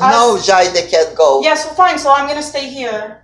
no, Jai, they can't go. Yeah, so fine. So I'm gonna stay here.